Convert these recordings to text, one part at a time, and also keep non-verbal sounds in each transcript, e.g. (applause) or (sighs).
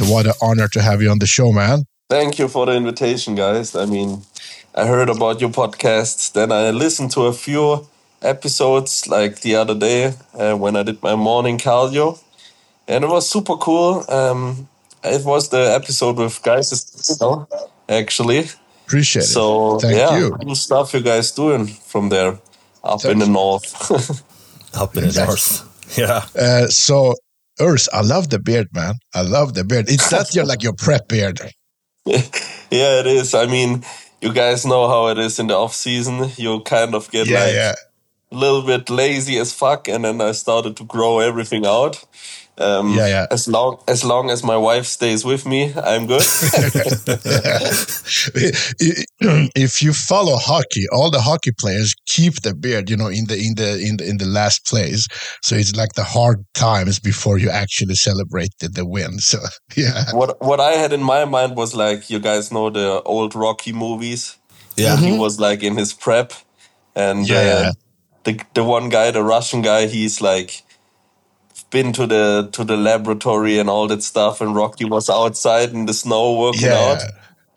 Urs, what an honor to have you on the show, man. Thank you for the invitation, guys. I mean, I heard about your podcast, then I listened to a few episodes like the other day uh, when I did my morning cardio, and it was super cool. Um, it was the episode with guys, actually. Appreciate it. So Thank yeah, you. cool stuff you guys doing from there up in the north. (laughs) Up in the north. (laughs) Yeah. Uh, so, Urs, I love the beard, man. I love the beard. It's that your like your prep beard. (laughs) yeah, it is. I mean, you guys know how it is in the off season. You kind of get Yeah, like yeah. a little bit lazy as fuck, and then I started to grow everything out. Um, Yeah, yeah. As long as long as my wife stays with me, I'm good. (laughs) if you follow hockey, all the hockey players keep the beard, you know, in the in the in the in the last place. So it's like the hard times before you actually celebrate the, the win. So (laughs) yeah, what what I had in my mind was like you guys know the old Rocky movies. Yeah. He was like in his prep, and Yeah, yeah. uh, the the one guy, the Russian guy, he's like been to the to the laboratory and all that stuff. And Rocky was outside in the snow working Yeah. out,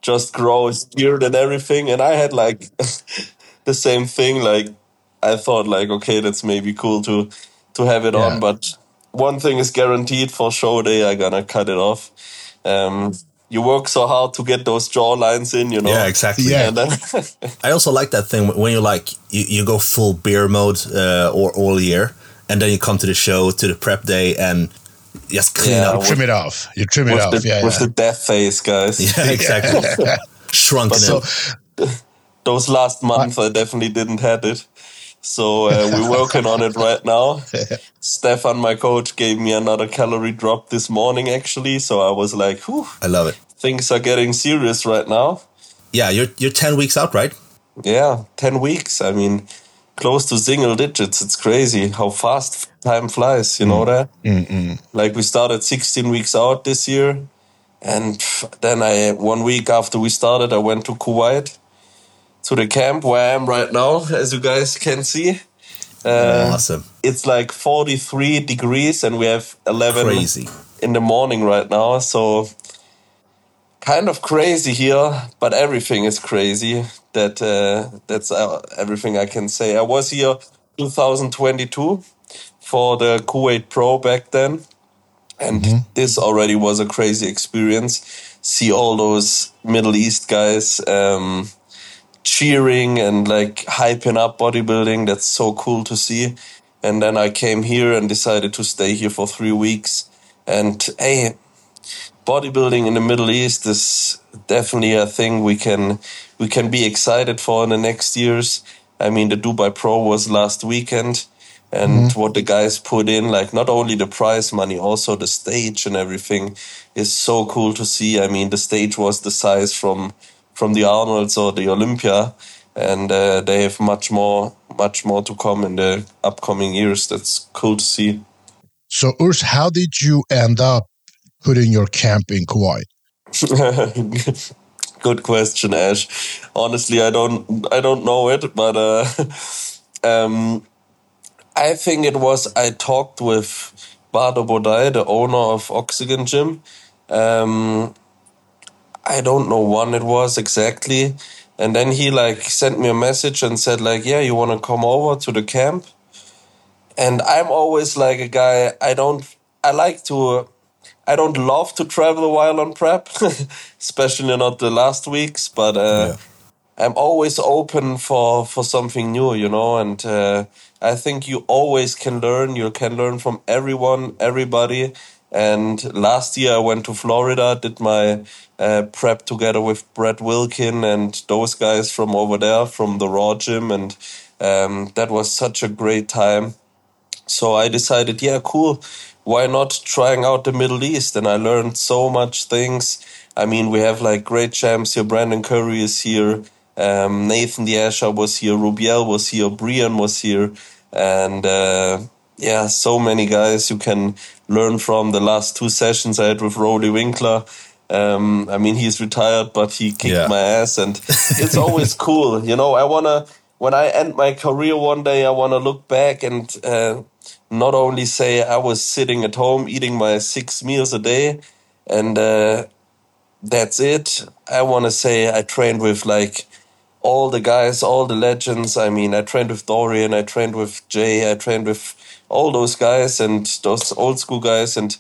just grow his beard and everything. And I had like (laughs) the same thing. Like I thought, like okay, that's maybe cool to to have it Yeah. on, but one thing is guaranteed for show day, I gonna cut it off. Um, you work so hard to get those jaw lines in, you know. Yeah, exactly. Yeah. And then I also like that thing when you like you, you go full beer mode uh, or all year, and then you come to the show to the prep day and just clean Yeah, up. trim it off. You trim it off. the, yeah, with yeah. the death face, guys. (laughs) Yeah, exactly. (laughs) Shrunken So- it. (laughs) Those last month, I definitely didn't had it. So uh, we're working on it right now. Stefan, my coach, gave me another calorie drop this morning, actually. So I was like, Whew, I love it. things are getting serious right now. Yeah, you're you're ten weeks out, right? Yeah, 10 weeks. I mean, close to single digits. It's crazy how fast time flies, you know mm. that? Mm, mm. Like we started 16 weeks out this year. And then I, one week after we started, I went to Kuwait to the camp where I am right now, as you guys can see. Uh, awesome. It's like 43 degrees and we have 11 Crazy. in the morning right now. So kind of crazy here, but everything is crazy. That uh, that's uh, everything I can say. I was here 2022 for the Kuwait Pro back then, and this already was a crazy experience. See all those Middle East guys um, cheering and like hyping up bodybuilding. That's so cool to see. And then I came here and decided to stay here for three weeks. And hey, bodybuilding in the Middle East is definitely a thing we can we can be excited for in the next years. I mean, the Dubai Pro was last weekend, and what the guys put in, like not only the prize money, also the stage and everything, is so cool to see. I mean, the stage was the size from from the Arnold's or the Olympia, and uh, they have much more much more to come in the upcoming years. That's cool to see. So, Urs, how did you end up putting your camp in Kuwait? (laughs) Good question, Ash. Honestly, I don't I don't know it, but uh, (laughs) um, I think it was I talked with Bado Bodai, the owner of Oxygen Gym. Um, I don't know when it was exactly, and then he like sent me a message and said like, "Yeah, you want to come over to the camp?" And I'm always like a guy. I don't. I like to. I don't love to travel a while on prep, (laughs) especially not the last weeks. But uh, I'm always open for for something new, you know. And uh, I think you always can learn. You can learn from everyone, everybody. And last year I went to Florida, did my uh, prep together with Brett Wilkin and those guys from over there from the Raw Gym, and um, that was such a great time. So I decided, yeah, cool. Why not trying out the Middle East? And I learned so much things. I mean, we have like great champs here. Brandon Curry is here. Um, Nathan De Asha was here. Rubiel was here. Brian was here. And uh, yeah, so many guys you can learn from. The last two sessions I had with Roelly Winklaar. Um, I mean, he's retired, but he kicked Yeah. my ass, and (laughs) it's always cool. You know, I wanna when I end my career one day, I wanna look back and uh, not only say I was sitting at home eating my six meals a day and uh, that's it. I want to say I trained with like all the guys, all the legends. I mean, I trained with Dorian, I trained with Jay, I trained with all those guys and those old school guys, and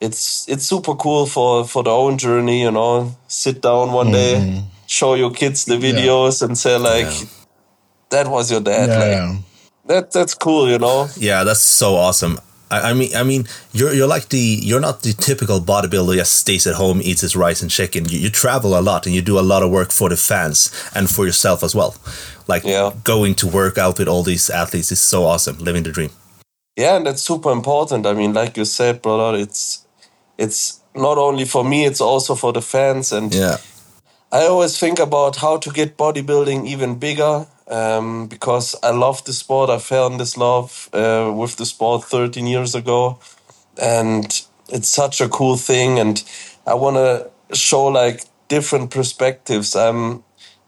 it's it's super cool for for the own journey. You know, sit down one day, show your kids the videos, and say like, Yeah. "That was your dad." Like, Yeah. That that's cool. You know. Yeah, that's so awesome. I, I mean, I mean, you're you're like the you're not the typical bodybuilder that stays at home, eats his rice and chicken. You, you travel a lot and you do a lot of work for the fans and for yourself as well. Like Yeah. going to work out with all these athletes is so awesome. Living the dream. Yeah, and that's super important. I mean, like you said, brother, it's it's not only for me, it's also for the fans. And Yeah, I always think about how to get bodybuilding even bigger um, because I love the sport. I fell in this love uh, with the sport 13 years ago, and it's such a cool thing. And I want to show like different perspectives. I'm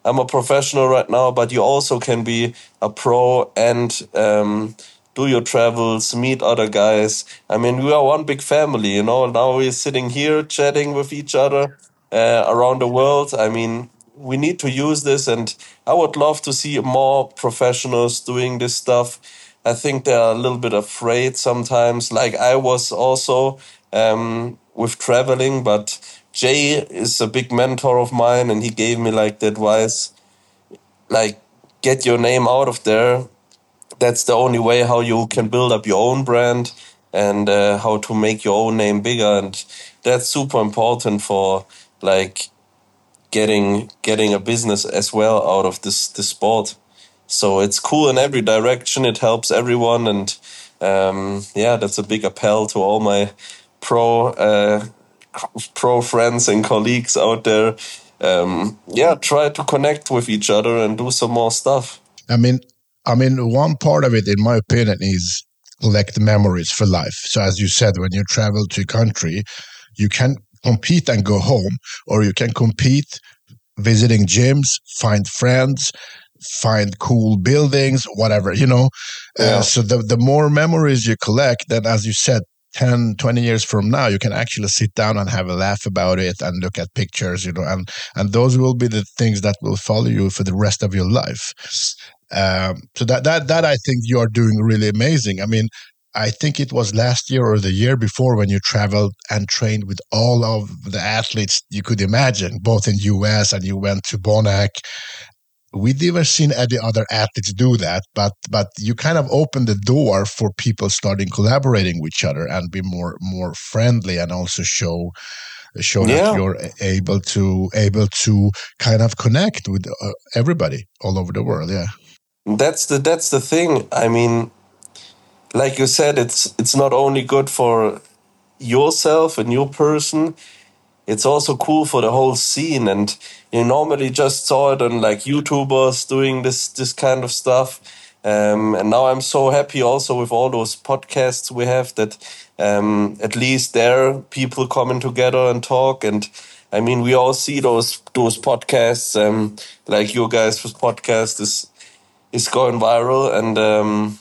I'm a professional right now, but you also can be a pro and um, do your travels, meet other guys. I mean, we are one big family, you know. Now we're sitting here chatting with each other uh, around the world. I mean, we need to use this, and I would love to see more professionals doing this stuff. I think they're a little bit afraid sometimes, like I was also um, with traveling, but Jay is a big mentor of mine, and he gave me like the advice, like get your name out of there. That's the only way how you can build up your own brand and uh, how to make your own name bigger, and that's super important for like getting getting a business as well out of this this sport. So it's cool in every direction. It helps everyone, and um, yeah, that's a big appel to all my pro uh, pro friends and colleagues out there. Um, yeah, try to connect with each other and do some more stuff. I mean, I mean, one part of it, in my opinion, is collect memories for life. So, as you said, when you travel to a country, you can compete and go home, or you can compete visiting gyms, find friends, find cool buildings, whatever, you know. Yeah. Uh, so, the, the more memories you collect, then, as you said, 10 20 years from now you can actually sit down and have a laugh about it and look at pictures you know and and those will be the things that will follow you for the rest of your life um, so that that that I think you are doing really amazing. I mean, I think it was last year or the year before when you traveled and trained with all of the athletes you could imagine, both in US and you went to Bonac. We'd never seen any other athletes do that, but but you kind of opened the door for people starting collaborating with each other and be more more friendly and also show show Yeah. that you're able to able to kind of connect with uh, everybody all over the world. Yeah. that's the that's the thing i mean like you said it's it's not only good for yourself and your person it's also cool for the whole scene. And you normally just saw it on like youtubers doing this this kind of stuff. Um, and now i'm so happy also with all those podcasts we have that um, at least there people coming together and talk. And i mean we all see those those podcasts um, like your guys' podcast is is going viral. And um,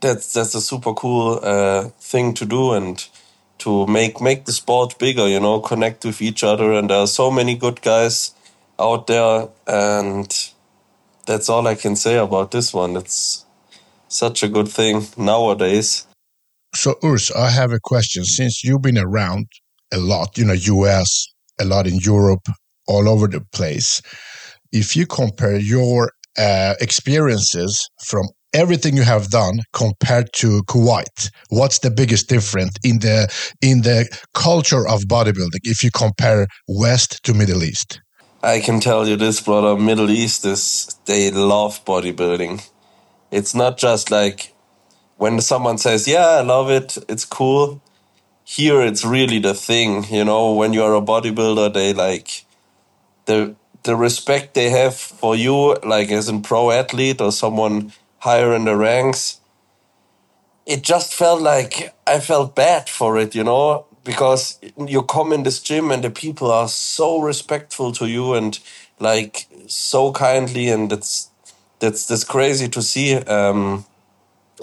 that's that's a super cool uh, thing to do and to make make the sport bigger you know connect with each other. And there are so many good guys out there and that's all i can say about this one. It's such a good thing nowadays. So, Urs, I have a question. Since you've been around a lot, you know, US, a lot in Europe, all over the place, if you compare your uh, experiences from everything you have done compared to Kuwait, what's the biggest difference in the in the culture of bodybuilding if you compare West to Middle East? I can tell you this, brother. Middle East is they love bodybuilding. It's not just like when someone says, "Yeah, I love it. It's cool." Here, it's really the thing. You know, when you are a bodybuilder, they like the the respect they have for you, like as a pro athlete or someone higher in the ranks. It just felt like I felt bad for it, you know, because you come in this gym and the people are so respectful to you and like so kindly, and that's that's that's crazy to see. Um,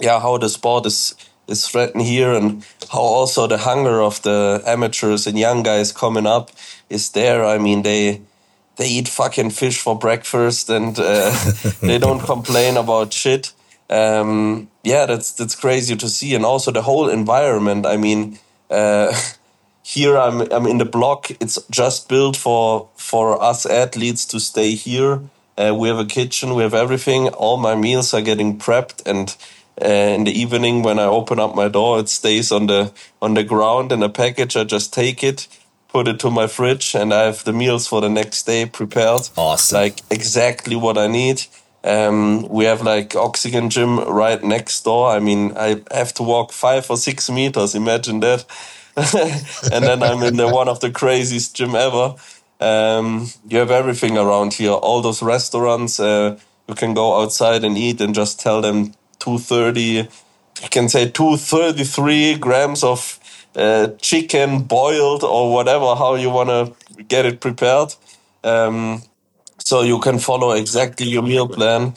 yeah, how the sport is is threatened here, and how also the hunger of the amateurs and young guys coming up is there. I mean, they they eat fucking fish for breakfast and uh, (laughs) they don't complain about shit. Um, yeah, that's that's crazy to see, and also the whole environment. I mean, uh, (laughs) here I'm I'm in the block. It's just built for for us athletes to stay here. Uh, we have a kitchen, we have everything. All my meals are getting prepped, and uh, in the evening when I open up my door, it stays on the on the ground in a package. I just take it put it to my fridge, and I have the meals for the next day prepared. Awesome. Like exactly what I need. Um, we have like oxygen gym right next door. I mean, I have to walk five or six meters. Imagine that. (laughs) and then I'm in the one of the craziest gym ever. Um, you have everything around here. All those restaurants. Uh, you can go outside and eat and just tell them two thirty. You can say two thirty three grams of uh, chicken boiled or whatever how you want to get it prepared. Um, so you can follow exactly your meal plan.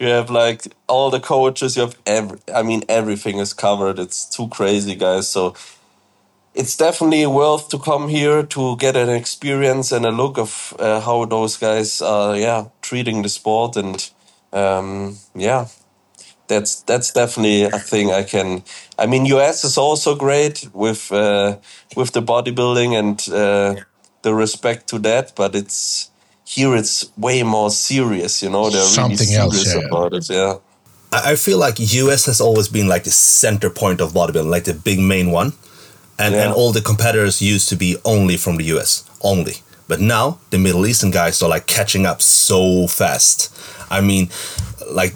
You have like all the coaches you have every i mean everything is covered. It's too crazy guys. So it's definitely worth to come here to get an experience and a look of uh, how those guys are yeah treating the sport and um, yeah that's that's definitely a thing I can. I mean, US is also great with uh, with the bodybuilding and uh, the respect to that, but it's here it's way more serious. You know, they're Something really else, yeah. about it. Yeah. I I feel like US has always been like the center point of bodybuilding, like the big main one, and Yeah. and all the competitors used to be only from the US, only. But now the Middle Eastern guys are like catching up so fast. I mean, like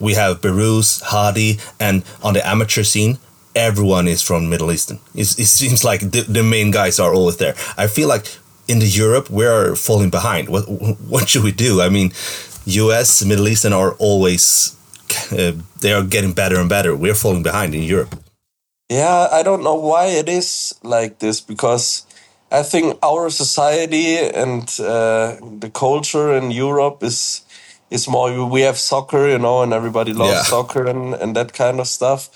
we have Berouz, Hadi, and on the amateur scene, everyone is from Middle Eastern. It's, it seems like the, the main guys are always there. I feel like in the Europe we're falling behind. What what should we do? I mean, U.S. Middle Eastern are always uh, they are getting better and better. We're falling behind in Europe. Yeah, I don't know why it is like this because I think our society and uh, the culture in Europe is is more. We have soccer, you know, and everybody loves Yeah. soccer and, and that kind of stuff.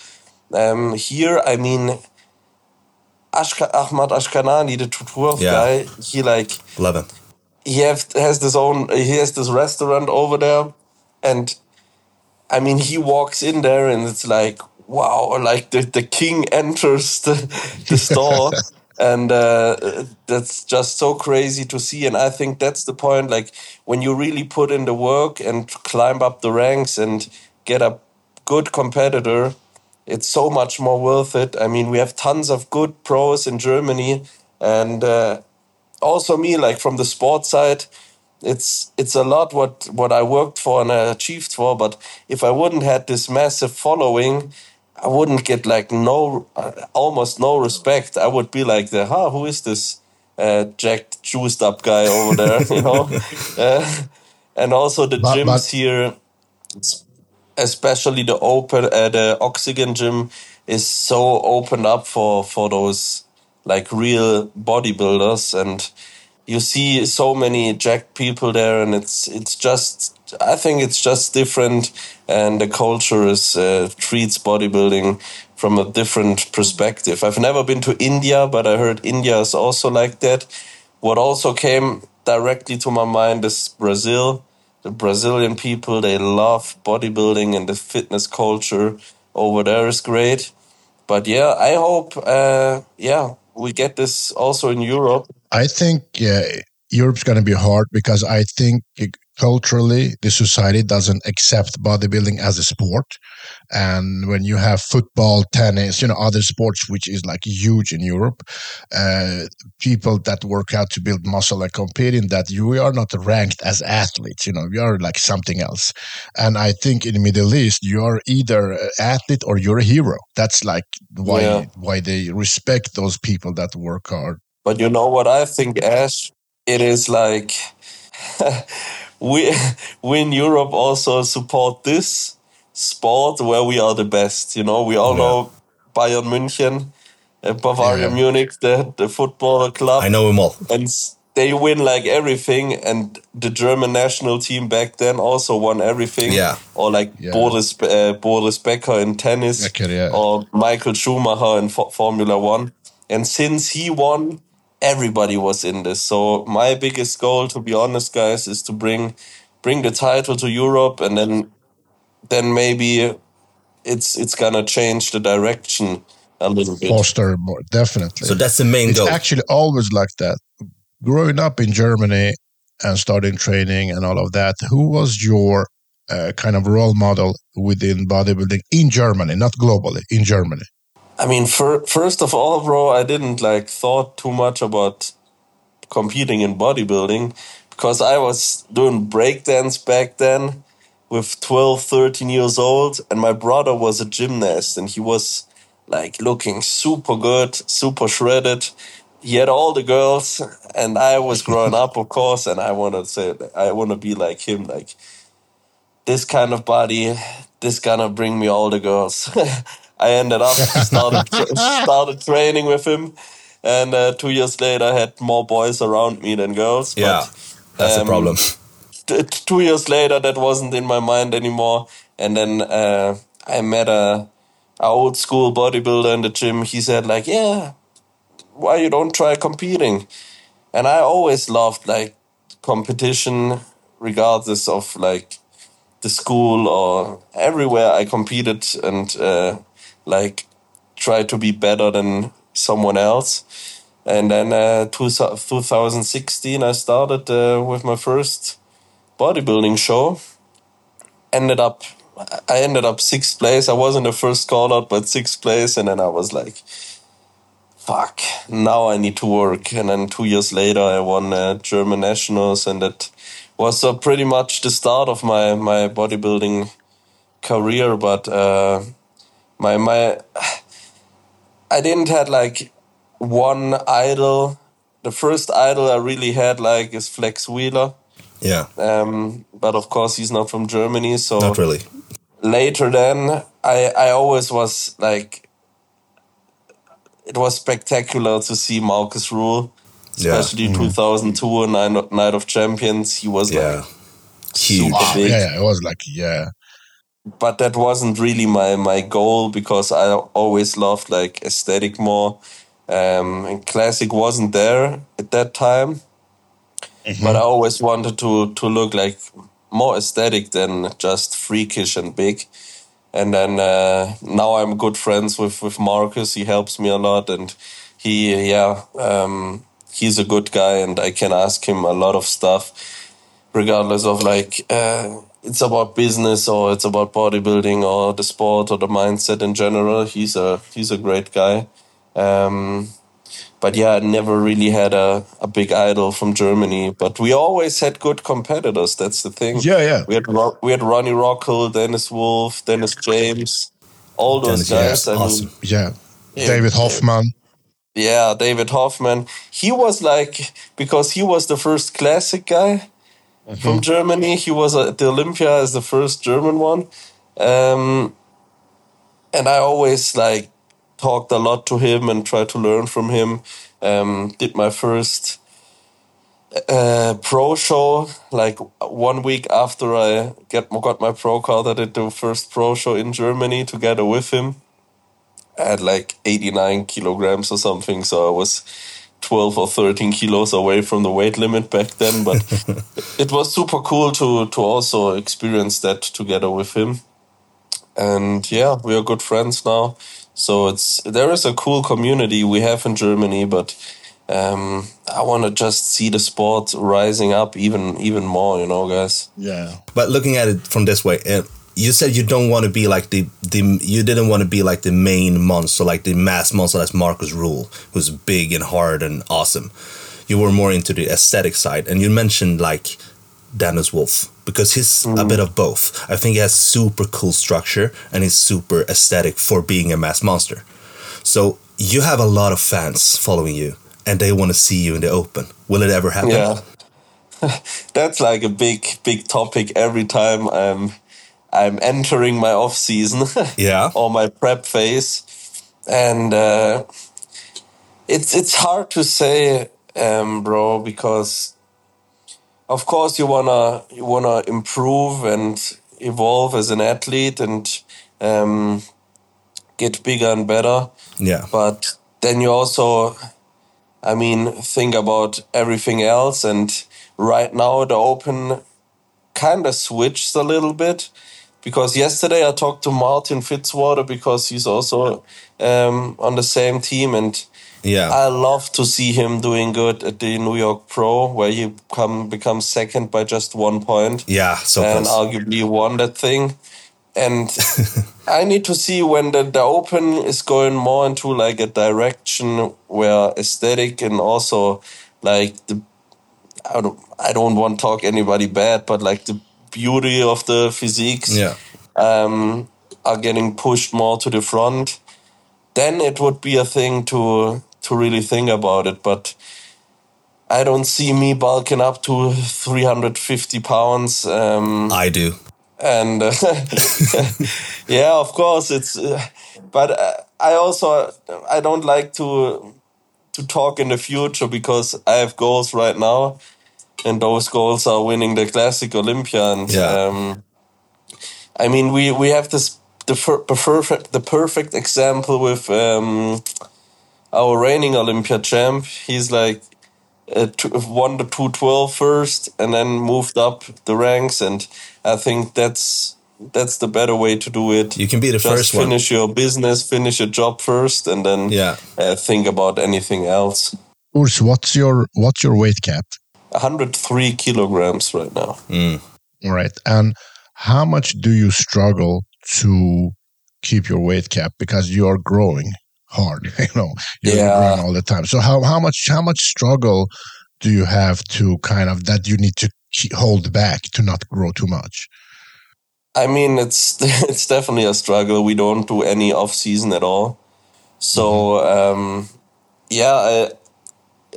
Um, here, I mean, Ashka, Ahmad Ashkanani, the Tuturov Yeah. guy, he like Love him. he have, has this own he has this restaurant over there and i mean he walks in there and it's like wow like the, the king enters the, the (laughs) store and uh, that's just so crazy to see. And i think that's the point like when you really put in the work and climb up the ranks and get a good competitor it's so much more worth it. I mean we have tons of good pros in germany. And uh, also me like from the sports side it's it's a lot what what I worked for and I achieved for. But if I wouldn't had this massive following I wouldn't get like no uh, almost no respect. I would be like the huh who is this uh, jacked juiced up guy over there? (laughs) You know? (laughs) Uh, and also the But- gyms but- here especially the open uh, the oxygen gym is so opened up for for those like real bodybuilders. And you see so many jacked people there and it's it's just i think it's just different and the culture is uh, treats bodybuilding from a different perspective. I've never been to india but i heard india is also like that. What also came directly to my mind is brazil. The brazilian people they love bodybuilding and the fitness culture over there is great. But yeah i hope uh, yeah we get this also in europe. I think yeah, Europe's going to be hard because I think culturally the society doesn't accept bodybuilding as a sport. And when you have football, tennis, you know, other sports, which is like huge in Europe, uh, people that work out to build muscle and compete in that, you are not ranked as athletes. You know, you are like something else. And I think in the Middle East, you are either an athlete or you're a hero. That's like why Yeah. why they respect those people that work hard. But you know what I think, Ash? It is like (laughs) we (laughs) we in Europe also support this sport where we are the best. You know, we all Yeah. know Bayern München, Bavaria Yeah. Munich, the the football club, I know them all. and they win like everything, and the German national team back then also won everything. Yeah. or like Yeah. Boris uh, Boris Becker in tennis, Becker, yeah. or Michael Schumacher in Fo- Formula One. And since he won, everybody was in this. So my biggest goal, to be honest, guys, is to bring bring the title to Europe, and then then maybe it's it's gonna change the direction a little bit. Foster more definitely. So that's the main it's goal. actually always like that. Growing up in Germany and starting training and all of that, who was your uh, kind of role model within bodybuilding in Germany, not globally, in Germany? I mean, fir- first of all, bro, I didn't like thought too much about competing in bodybuilding because I was doing breakdance back then with 12, 13 years old, and my brother was a gymnast and he was like looking super good, super shredded. He had all the girls, and I was growing up, of course, and I want to say, I want to be like him, like this kind of body, this gonna bring me all the girls. (laughs) I ended up (laughs) started (laughs) started training with him, and uh, two years later, I had more boys around me than girls. but, yeah, that's um, problem. t- two years later, that wasn't in my mind anymore. And then uh, I met a, a old school bodybuilder in the gym. He said like, "Yeah, why you don't try competing?" And I always loved like competition, regardless of like the school or everywhere I competed and uh, like try to be better than someone else. And then uh, two, 2016, I started uh, with my first bodybuilding show. Ended up, I ended up sixth place. I wasn't the first call out, but sixth place. And then I was like, fuck, now I need to work. And then two years later, I won uh, German nationals, and that was uh, pretty much the start of my my bodybuilding career. But uh, my my, I didn't had like one idol. The first idol I really had like is Flex Wheeler. Yeah, Um, but of course he's not from Germany, so not really. later then I I always was like it was spectacular to see Markus Rühl, Yeah. especially 2002 and Night Night of Champions. He was Yeah, like huge. Wow. Big. Yeah, yeah, it was like, yeah. But that wasn't really my my goal because I always loved like aesthetic more. Um, and classic wasn't there at that time, but I always wanted to to look like more aesthetic than just freakish and big. And then uh, now I'm good friends with with Markus. He helps me a lot, and he yeah um, he's a good guy, and I can ask him a lot of stuff regardless of like uh, it's about business or it's about bodybuilding or the sport or the mindset in general. He's a he's a great guy. Um, but yeah, I never really had a, a big idol from Germany. But we always had good competitors. That's the thing. Yeah, yeah. We had Ro- we had Ronny Rockel, Dennis Wolf, Dennis James, all those Dennis, guys. yeah, I mean. Yeah. Yeah. David Hoffmann. yeah, David Hoffmann. He was like because he was the first classic guy from Germany. He was at the Olympia as the first German one, um, and I always like talked a lot to him and tried to learn from him. Um, did my first uh, pro show like one week after I get got my pro card. I did the first pro show in Germany together with him. I had like 89 kilograms or something, so I was 12 or 13 kilos away from the weight limit back then. But (laughs) it was super cool to to also experience that together with him. And yeah, we are good friends now. So it's there is a cool community we have in Germany, but um, I want to just see the sport rising up even even more. You know, guys. Yeah. But looking at it from this way, uh, you said you don't want to be like the the you didn't want to be like the main monster, like the mass monster that's Markus Rühl, who's big and hard and awesome. You were more into the aesthetic side, and you mentioned like Dennis Wolf because he's a mm. bit of both. I think he has super cool structure and he's super aesthetic for being a mass monster. So you have a lot of fans following you, and they want to see you in the open. Will it ever happen? Yeah. (laughs) That's like a big, big topic every time I'm I'm entering my off season (laughs) Yeah. or my prep phase. And uh, it's it's hard to say um, bro, because of course you wanna you wanna improve and evolve as an athlete and um, get bigger and better. Yeah. But then you also, I mean, think about everything else. And right now the Open kind of switched a little bit because yesterday I talked to Martin Fitzwater because he's also um, on the same team and Yeah. I love to see him doing good at the New York Pro where he come becomes second by just one point yeah. So and close. arguably won that thing. And (laughs) I need to see when the, the Open is going more into like a direction where aesthetic and also like the I don't I don't want to talk anybody bad, but like the beauty of the physiques yeah. um, are getting pushed more to the front, then it would be a thing to to really think about it. But I don't see me bulking up to 350 pounds. Um, I do. and uh, (laughs) yeah, of course it's. Uh, but uh, I also I don't like to to talk in the future because I have goals right now, and those goals are winning the classic Olympia. And Yeah. um, I mean, we we have this the fir- the perfect the perfect example with um, our reigning Olympia champ. He's like uh, t- won the 212 first and then moved up the ranks and i think that's that's the better way to do it You can be the just first one. finish your business finish your job first and then Yeah. uh, think about anything else Urs, what's your what's your weight cap? 103 kilograms right now Mm. All right. And how much do you struggle to keep your weight cap because you are growing hard, (laughs) you know, you're Yeah. growing all the time. So how, how much how much struggle do you have to kind of that you need to keep, hold back to not grow too much? i mean it's (laughs) it's definitely a struggle we don't do any off season at all so um yeah I,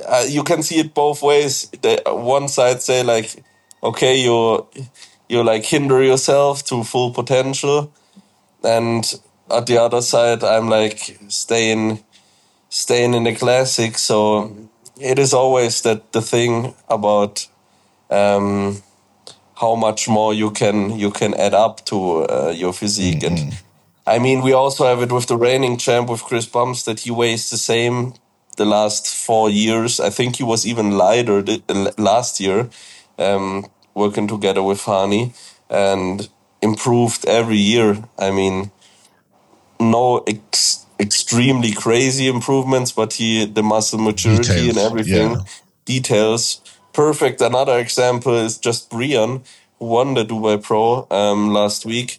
uh, you can see it both ways. The one side say like, okay, you you like hinder yourself to full potential, and at the other side, I'm like staying staying in the classic. So it is always that the thing about um, how much more you can you can add up to uh, your physique and. I mean, we also have it with the reigning champ with Chris Bumstead that he weighs the same the last four years. I think he was even lighter last year, um, working together with Hany and improved every year. I mean, no ex- extremely crazy improvements, but he the muscle maturity and everything yeah. details perfect. Another example is just Brian who won the Dubai Pro um, last week,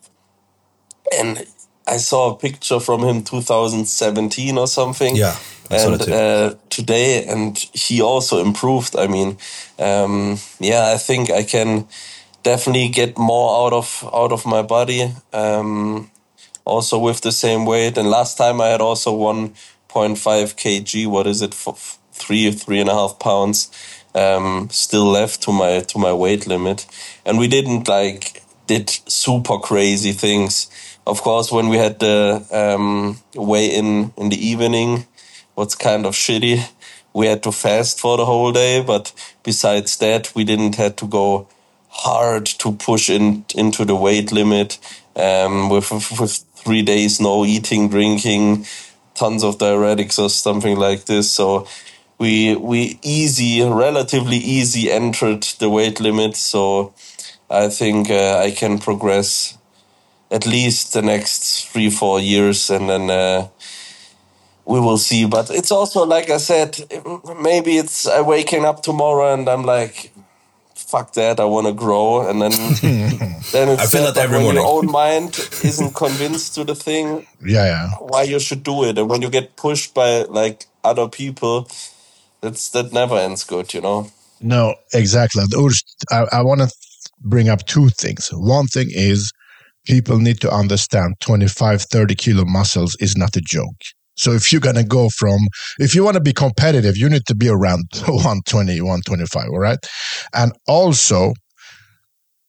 and I saw a picture from him 2017 or something. Yeah, and uh, today, and he also improved. I mean, um, yeah, I think I can definitely get more out of out of my body. Um, also with the same weight. And last time I had also 1.5 kg. What is it? For three three and a half pounds um, still left to my to my weight limit, and we didn't like did super crazy things. Of course, when we had the um, weigh in in the evening, what's kind of shitty, we had to fast for the whole day. But besides that, we didn't have to go hard to push in into the weight limit um, with with three days no eating, drinking, tons of diuretics or something like this. So we we easy, relatively easy entered the weight limit. So I think uh, I can progress at least the next three four years, and then. Uh, we will see, but it's also like I said. Maybe it's I waking up tomorrow and I'm like, fuck that, I want to grow, and then (laughs) then it's I feel sad, that every when morning. Your own mind (laughs) isn't convinced to the thing Yeah, yeah. why you should do it, and when you get pushed by like other people, that's that never ends good, you know. No, exactly. I, I want to bring up two things. One thing is people need to understand 25, 30 kilo muscles is not a joke. So if you're going to go from, if you want to be competitive, you need to be around (laughs) 120, 125, all right? And also,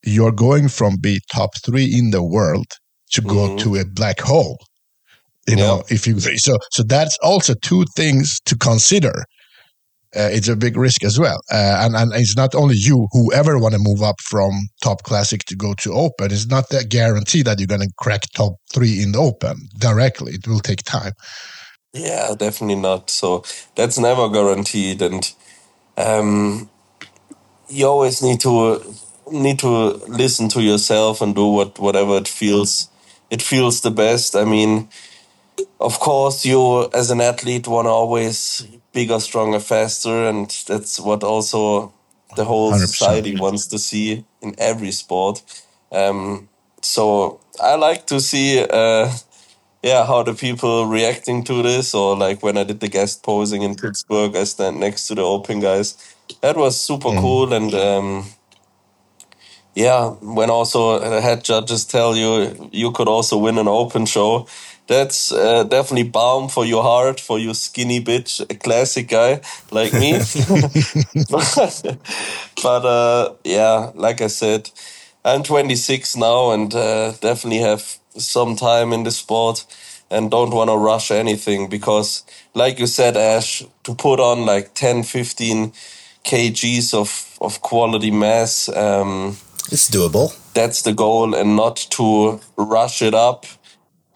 you're going from be top three in the world to go Mhm. to a black hole. You know, if you so so that's also two things to consider. Uh, it's a big risk as well. Uh, and and it's not only you, whoever want to move up from top classic to go to open. It's not that guarantee that you're going to crack top three in the open directly. It will take time. Yeah, definitely not. So that's never guaranteed, and um, you always need to need to listen to yourself and do what whatever it feels it feels the best. I mean, of course, you as an athlete want to always bigger, stronger, faster, and that's what also the whole 100%. society wants to see in every sport. Um, so I like to see, uh, yeah, how the people reacting to this, or like when I did the guest posing in Pittsburgh, I stand next to the open guys. That was super mm. cool, and um, yeah, when also the head judges tell you you could also win an open show, that's uh, definitely balm for your heart, for your skinny bitch, a classic guy like me. (laughs) but, uh, yeah, like I said, I'm 26 now and uh, definitely have some time in the sport and don't want to rush anything because, like you said, Ash, to put on like 10, 15 kgs of, of quality mass. Um, it's doable. That's the goal, and not to rush it up,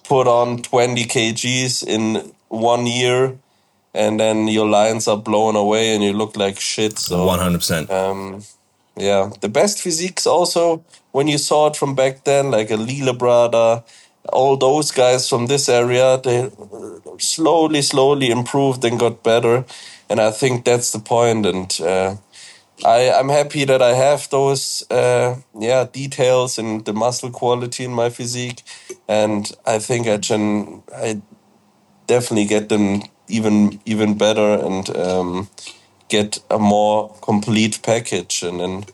put on 20 kgs in one year, and then your lines are blown away and you look like shit. So 100%. Um, yeah, the best physiques also, when you saw it from back then, like a Lee Labrada, all those guys from this area, they slowly, slowly improved and got better. And I think that's the point. And uh, I, I'm happy that I have those uh, yeah details and the muscle quality in my physique, and I think I can I definitely get them even even better and um, get a more complete package, and then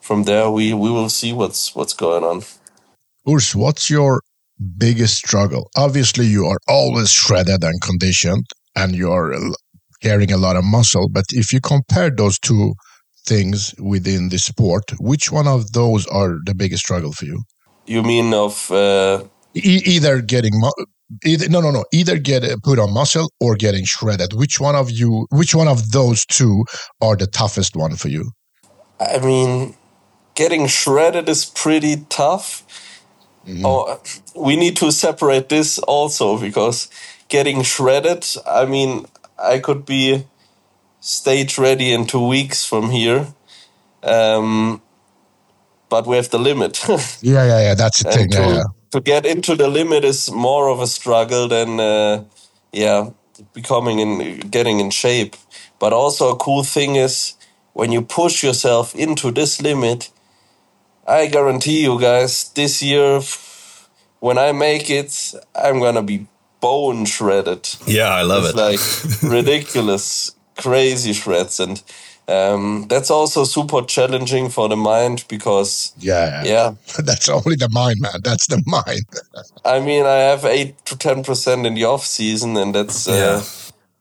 from there we we will see what's what's going on. Urs, what's your biggest struggle? Obviously, you are always shredded and conditioned, and you are carrying a lot of muscle. But if you compare those two things within the sport, which one of those are the biggest struggle for you? You mean of uh... e- either getting mu- either no no no either get uh, put on muscle or getting shredded. Which one of you? Which one of those two are the toughest one for you? I mean, getting shredded is pretty tough. Mm-hmm. Oh, we need to separate this also because getting shredded. I mean, I could be stage ready in two weeks from here. Um, but we have the limit. (laughs) yeah, yeah, yeah. That's the thing. To, yeah, yeah. to get into the limit is more of a struggle than, uh, yeah, becoming in getting in shape. But also a cool thing is when you push yourself into this limit. I guarantee you guys, this year, when I make it, I'm gonna be bone shredded. Yeah, I love it's it. Like (laughs) ridiculous crazy shreds. And um, that's also super challenging for the mind because yeah yeah. (laughs) that's only the mind man. That's the mind. (laughs) I mean i have 8 to 10 percent in the off season and that's uh,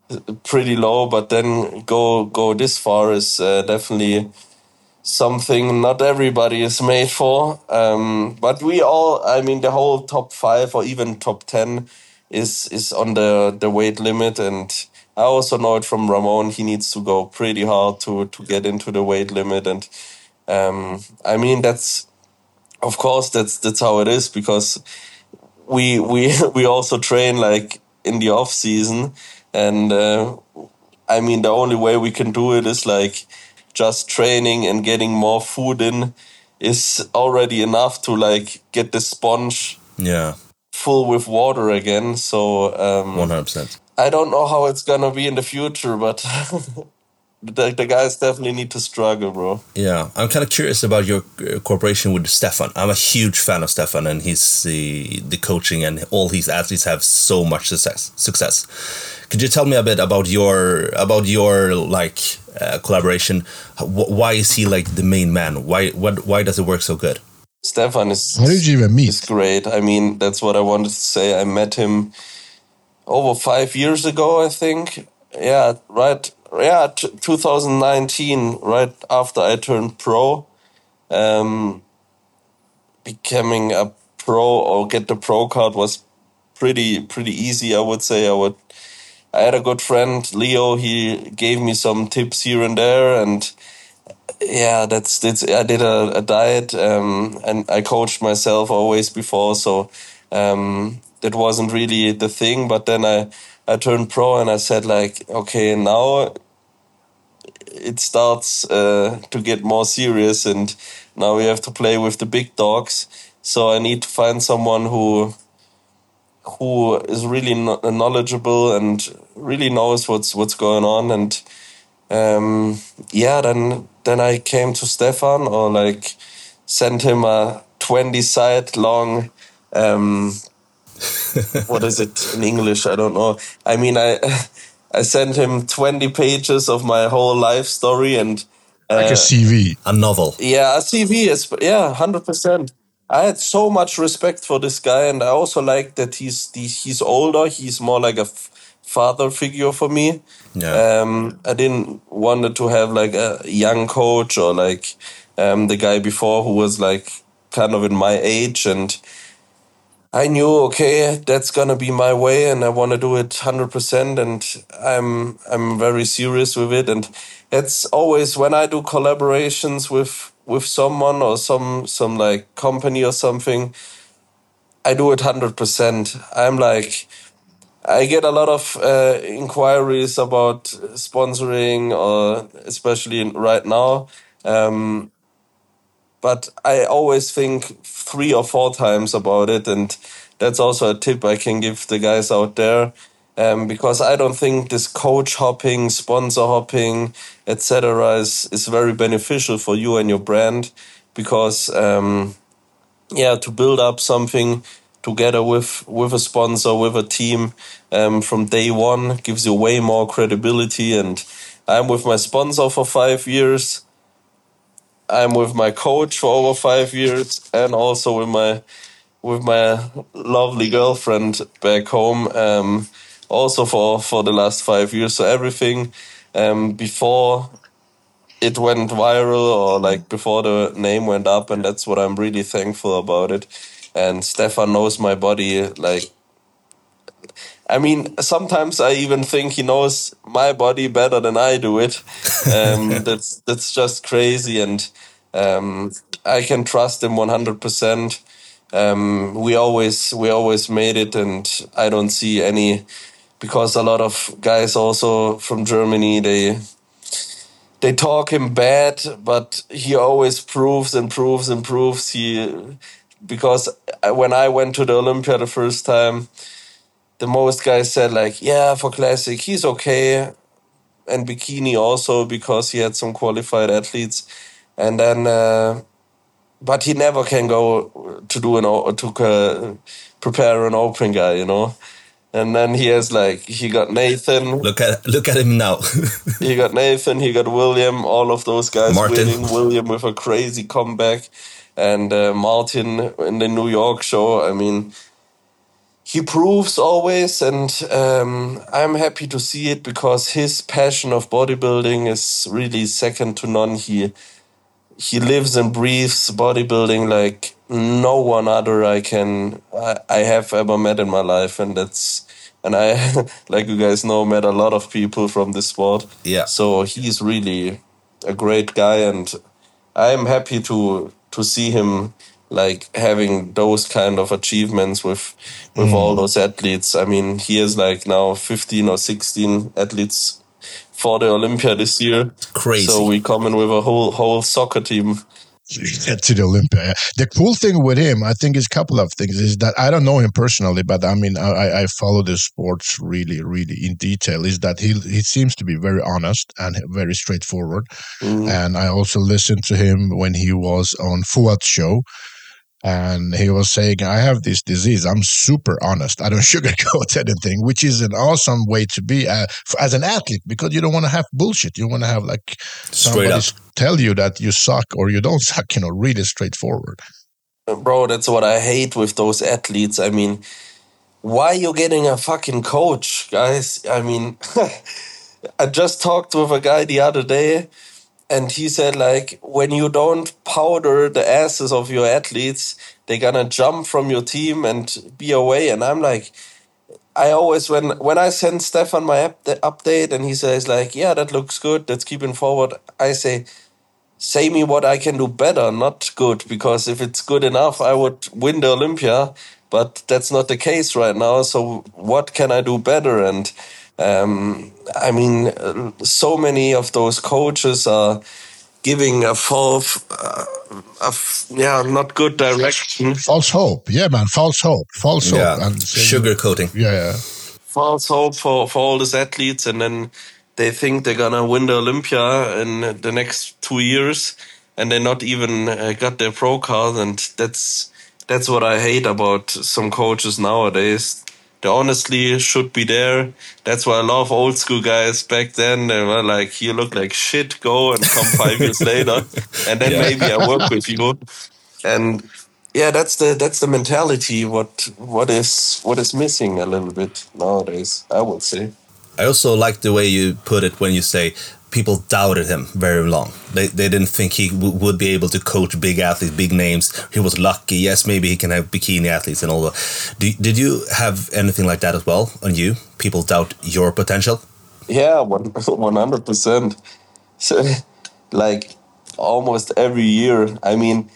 yeah. pretty low but then go go this far is uh, definitely something not everybody is made for. Um, but we all i mean the whole top 5 or even top 10 is is on the the weight limit and I also know it from Ramon. He needs to go pretty hard to to get into the weight limit, and um, I mean that's of course that's that's how it is because we we (laughs) we also train like in the off season, and uh, I mean the only way we can do it is like just training and getting more food in is already enough to like get the sponge yeah full with water again. So um, one hundred percent. I don't know how it's gonna be in the future, but (laughs) the, the guys definitely need to struggle, bro. Yeah, I'm kind of curious about your uh, cooperation with Stefan. I'm a huge fan of Stefan, and he's the the coaching and all his athletes have so much success. Success. Could you tell me a bit about your about your like uh, collaboration? Why is he like the main man? Why what why does it work so good? Stefan is. How did you even meet? Is great. I mean, that's what I wanted to say. I met him over five years ago, I think. Yeah, right. Yeah, t- 2019, right after I turned pro, um, becoming a pro or get the pro card was pretty pretty easy. I would say I would I had a good friend, Leo. He gave me some tips here and there, and yeah, that's that's. I did a, a diet, um, and I coached myself always before, so um, that wasn't really the thing. But then I I turned pro, and I said like, okay, now it starts uh, to get more serious, and now we have to play with the big dogs. So I need to find someone who who is really knowledgeable and really knows what's what's going on and um, yeah then then I came to Stefan or like sent him a 20 side long um, what is it in English I don't know I mean I (laughs) I sent him 20 pages of my whole life story and uh, like a CV a novel yeah a CV is yeah 100% I had so much respect for this guy, and I also like that he's he's older. He's more like a father figure for me. Yeah. Um, I didn't wanted to have like a young coach or like um, the guy before who was like kind of in my age, and I knew okay that's gonna be my way, and I want to do it hundred percent, and I'm I'm very serious with it, and it's always when I do collaborations with with someone or some some like company or something, I do it hundred percent. I'm like, I get a lot of uh, inquiries about sponsoring, or especially right now. Um, but I always think three or four times about it, and that's also a tip I can give the guys out there um, because I don't think this coach hopping, sponsor hopping, etc. is is very beneficial for you and your brand because um, yeah, to build up something together with with a sponsor, with a team um, from day one gives you way more credibility. And I'm with my sponsor for five years. I'm with my coach for over five years, and also with my with my lovely girlfriend back home. Um, also for for the last five years. So everything um, before it went viral or like before the name went up, and that's what I'm really thankful about it. And Stefan knows my body like. I mean, sometimes I even think he knows my body better than I do it. Um, (laughs) that's that's just crazy, and um, I can trust him one hundred percent. Um, we always we always made it, and I don't see any because a lot of guys also from Germany they they talk him bad, but he always proves and proves and proves he because when I went to the Olympia the first time, the most guys said like, yeah, for classic he's okay, and bikini also because he had some qualified athletes, and then. Uh, but he never can go to do an to uh, prepare an open guy, you know. And then he has like he got Nathan. Look at look at him now. (laughs) he got Nathan. He got William. All of those guys Martin. winning. William with a crazy comeback, and uh, Martin in the New York show. I mean, he proves always, and um, I'm happy to see it because his passion of bodybuilding is really second to none. He he lives and breathes bodybuilding like no one other I can I, I have ever met in my life, and that's and I (laughs) like you guys know met a lot of people from this sport. Yeah. So he's really a great guy, and I'm happy to to see him like having those kind of achievements with with mm. all those athletes. I mean, he has like now 15 or 16 athletes for the Olympia this year. Crazy. So we come in with a whole whole soccer team to the Olympia. The cool thing with him, I think, is a couple of things. Is that I don't know him personally, but I mean, I, I follow the sports really, really in detail. Is that he he seems to be very honest and very straightforward. Mm. And I also listened to him when he was on Fouad show, and he was saying, I have this disease. I'm super honest. I don't (laughs) sugarcoat anything, which is an awesome way to be uh, as an athlete because you don't want to have bullshit. You want to have like somebody tell you that you suck or you don't (laughs) suck, you know, really straightforward. Bro, that's what I hate with those athletes. I mean, why are you getting a fucking coach, guys? I mean, (laughs) I just talked with a guy the other day and he said like when you don't powder the asses of your athletes they're gonna jump from your team and be away and i'm like I always when when I send Stefan my up, update and he says like, yeah, that looks good. Let's keep forward. I say, say me what I can do better, not good, because if it's good enough, I would win the Olympia. But that's not the case right now. So what can I do better? And um, I mean, so many of those coaches are giving a false, uh, a, yeah, not good direction. False hope, yeah, man, false hope, false yeah. hope, and sugarcoating. Yeah, yeah, false hope for for all these athletes, and then they think they're gonna win the Olympia in the next two years, and they not even uh, got their pro card, and that's that's what I hate about some coaches nowadays they honestly should be there. That's why I love old school guys. Back then, they were like, "You look like shit. Go and come five years (laughs) later, and then yeah. maybe I work with you." And yeah, that's the that's the mentality. What what is what is missing a little bit nowadays? I would say. I also like the way you put it when you say people doubted him very long. They, they didn't think he would be able to coach big athletes, big names. He was lucky. Yes, maybe he can have bikini athletes and all that. Did, did you have anything like that as well on you? People doubt your potential? Yeah, 100%. (laughs) So, like almost every year. I mean,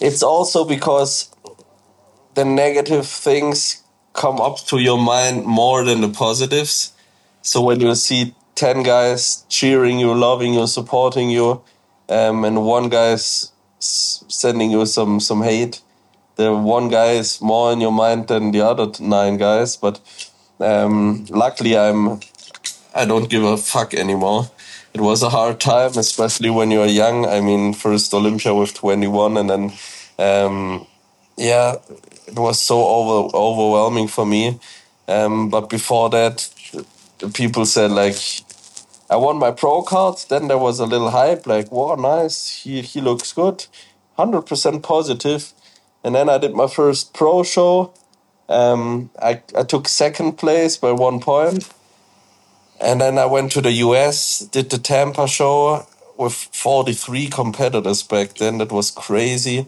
it's also because the negative things come up to your mind more than the positives. So when you see 10 guys cheering you, loving you, supporting you, um, and one guy is sending you some, some hate. The one guy is more in your mind than the other nine guys, but um, luckily I'm I don't give a fuck anymore. It was a hard time, especially when you are young. I mean, first Olympia with 21, and then um, yeah, it was so over overwhelming for me. Um, but before that, people said like I won my pro card. Then there was a little hype, like, "Wow, nice! He he looks good, hundred percent positive." And then I did my first pro show. Um, I I took second place by one point. And then I went to the US, did the Tampa show with 43 competitors back then. That was crazy.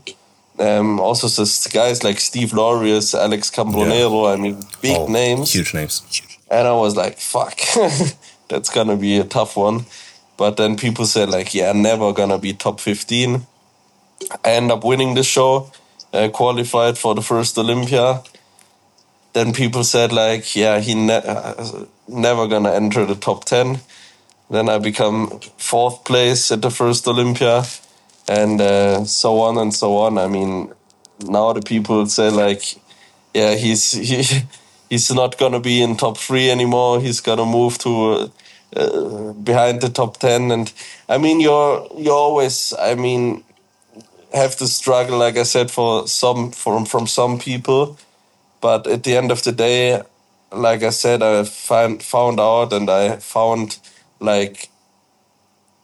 Um, also, so guys like Steve Laureus, Alex Cambronero, yeah. I mean, big oh, names. Huge names. And I was like, fuck. (laughs) that's gonna be a tough one. But then people said like, yeah, never gonna be top 15. I end up winning the show, uh, qualified for the first Olympia. Then people said like, yeah, he ne- uh, never gonna enter the top 10. Then I become fourth place at the first Olympia, and uh, so on and so on. I mean, now the people say like, yeah, he's (laughs) he, he's not gonna be in top three anymore. He's gonna move to uh, behind the top 10 and i mean you're you always i mean have to struggle like i said for some from from some people. But at the end of the day like i said i find found out and i found like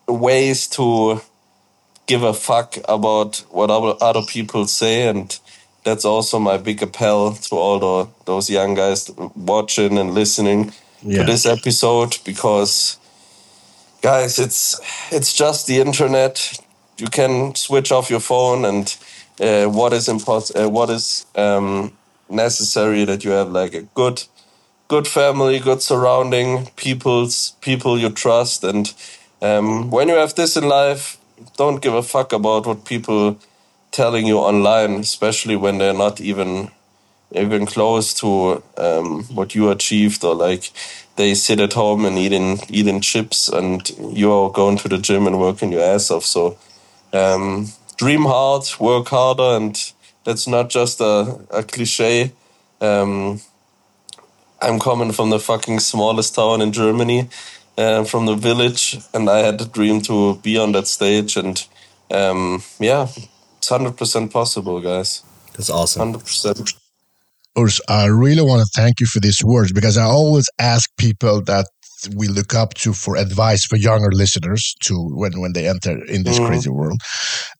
ways to give a fuck about what other people say. And that's also my big appeal to all the, those young guys watching and listening yeah. to this episode because guys it's it's just the internet you can switch off your phone and uh, what is impos- uh, what is um, necessary that you have like a good good family good surrounding people's people you trust and um, when you have this in life don't give a fuck about what people telling you online especially when they're not even even close to um, what you achieved or like they sit at home and eating eating chips and you're going to the gym and working your ass off. So um, dream hard work harder and that's not just a, a cliche. Um, i'm coming from the fucking smallest town in germany uh, from the village and i had a dream to be on that stage and um, yeah it's 100% possible guys. That's awesome. 100% Urs, I really want to thank you for these words because I always ask people that we look up to for advice for younger listeners to when when they enter in this mm-hmm. crazy world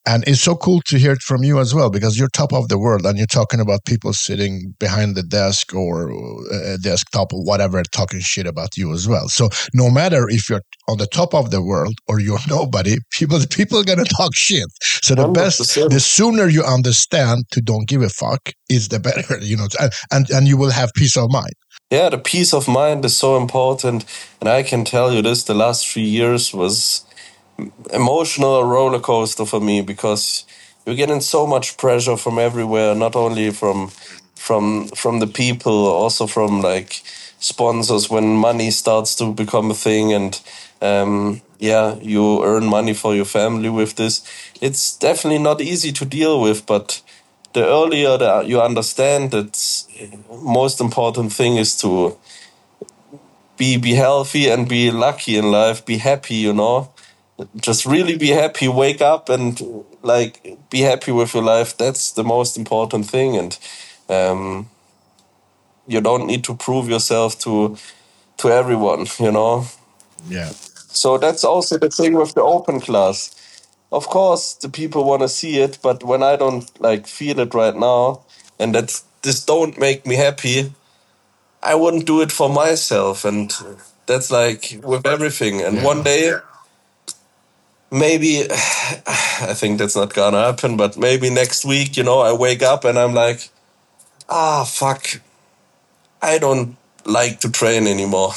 and it's so cool to hear it from you as well because you're top of the world and you're talking about people sitting behind the desk or a uh, desktop or whatever talking shit about you as well so no matter if you're on the top of the world or you're (laughs) nobody people people are gonna talk shit so the 100%. best the sooner you understand to don't give a fuck is the better (laughs) you know and and, and you will have peace of mind yeah, the peace of mind is so important. And I can tell you this: the last three years was emotional roller coaster for me because you're getting so much pressure from everywhere, not only from from from the people, also from like sponsors when money starts to become a thing and um, yeah, you earn money for your family with this. It's definitely not easy to deal with, but the earlier that you understand that most important thing is to be be healthy and be lucky in life, be happy, you know. Just really be happy, wake up and like be happy with your life. That's the most important thing and um, you don't need to prove yourself to to everyone, you know. Yeah. So that's also the thing with the open class. Of course, the people want to see it, but when I don't like feel it right now, and that this don't make me happy, I wouldn't do it for myself. And that's like with everything. And Yeah. one day, maybe (sighs) I think that's not gonna happen, but maybe next week, you know, I wake up and I'm like, ah, fuck, I don't like to train anymore.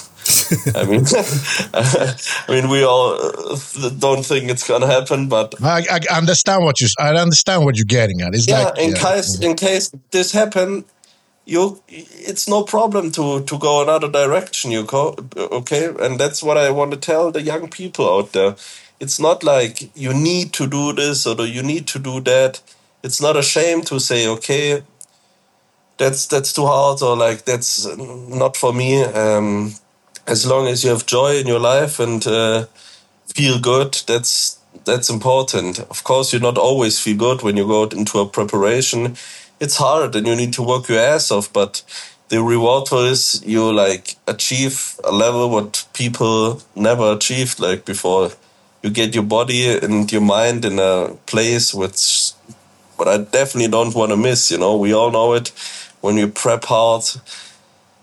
I mean, (laughs) I mean, we all uh, don't think it's gonna happen, but I, I understand what you. I understand what you're getting at. It's yeah, like in yeah. case in case this happen, you it's no problem to to go another direction. You go okay, and that's what I want to tell the young people out there. It's not like you need to do this or you need to do that. It's not a shame to say okay. That's that's too hard or like that's not for me. Um, as long as you have joy in your life and uh, feel good, that's that's important. Of course, you not always feel good when you go into a preparation. It's hard and you need to work your ass off, but the reward for this, you like achieve a level what people never achieved like before. You get your body and your mind in a place which, but I definitely don't want to miss. You know, we all know it when you prep hard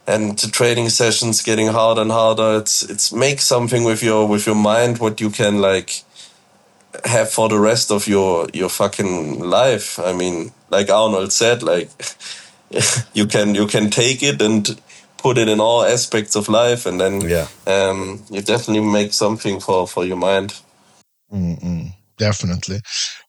and the training sessions getting harder and harder. It's it's make something with your with your mind what you can like have for the rest of your your fucking life. I mean, like Arnold said, like (laughs) you can you can take it and put it in all aspects of life, and then Yeah. um, you definitely make something for for your mind. Mm-mm, definitely.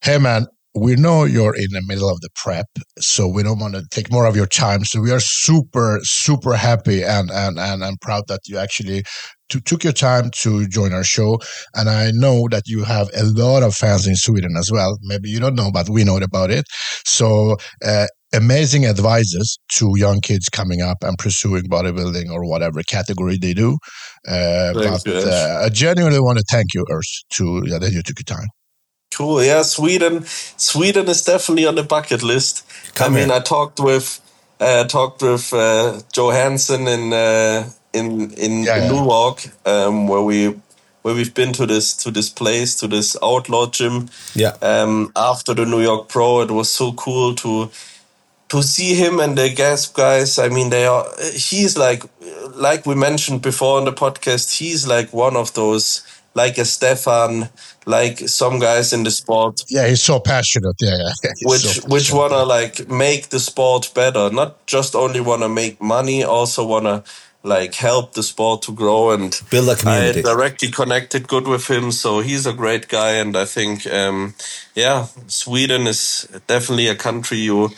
Hey, man, we know you're in the middle of the prep, so we don't want to take more of your time. So we are super, super happy and and and, I'm proud that you actually to, took your time to join our show. And I know that you have a lot of fans in Sweden as well. Maybe you don't know, but we know about it. So. Uh, Amazing advices to young kids coming up and pursuing bodybuilding or whatever category they do. Uh, Thanks, but uh, I genuinely want to thank you, Urs, to yeah, that you took your time. Cool. Yeah, Sweden. Sweden is definitely on the bucket list. Come I mean. I talked with uh, talked with uh, Joe Hansen in uh, in in Yeah, yeah. Um, where we where we've been to this to this place to this outlaw gym. Yeah. Um, after the New York Pro, it was so cool to to see him and the Gasp guys. I mean, they are. He's like like we mentioned before on the podcast. He's like one of those like a Stefan, like some guys in the sport Yeah, he's so passionate. Yeah, yeah. (laughs) He's which so which wanna like make the sport better not just only wanna make money also wanna like help the sport to grow and Build a community. I directly connected good with him so he's a great guy and I think um yeah Sweden is definitely a country you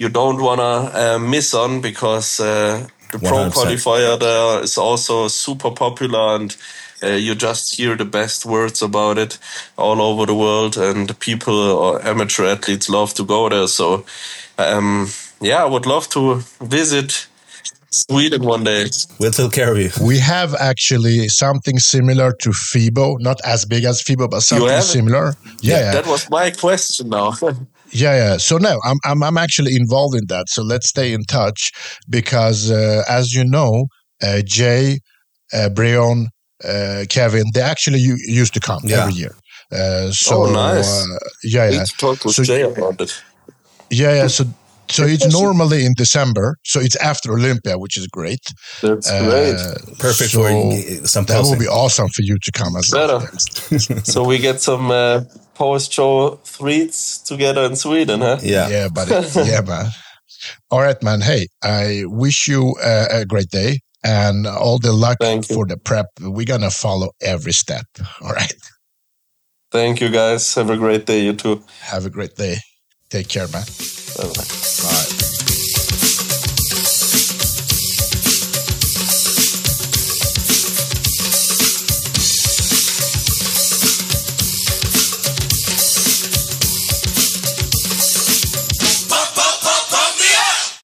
you don't wanna uh, miss on because uh, the pro 100%. qualifier there is also super popular and uh, you just hear the best words about it all over the world and the people or amateur athletes love to go there so um, yeah i would love to visit sweden one day We'll take care of you. We have actually something similar to FIBO, not as big as FIBO, but something similar. Yeah, yeah, that was my question now (laughs) yeah, yeah. So no, I'm, I'm I'm actually involved in that. So let's stay in touch because, uh, as you know, uh, Jay, uh, Breon, uh, Kevin, they actually u- used to come Yeah. every year. Uh, so Oh, nice. uh, yeah, need yeah. to talk with So- jay about it Yeah, yeah. So so it's normally in December. So it's after Olympia, which is great. that's Uh, great Perfect so for uh, some That will be awesome for you to come as well. (laughs) so we get some uh, post show threats together in sweden huh yeah. Yeah, buddy. yeah, man. (laughs) All right, man. Hey, I wish you a, a great day and all the luck for the prep. We're going to follow every step. All right. Thank you, guys. Have a great day, you too. Have a great day. Take care, man. Bye-bye.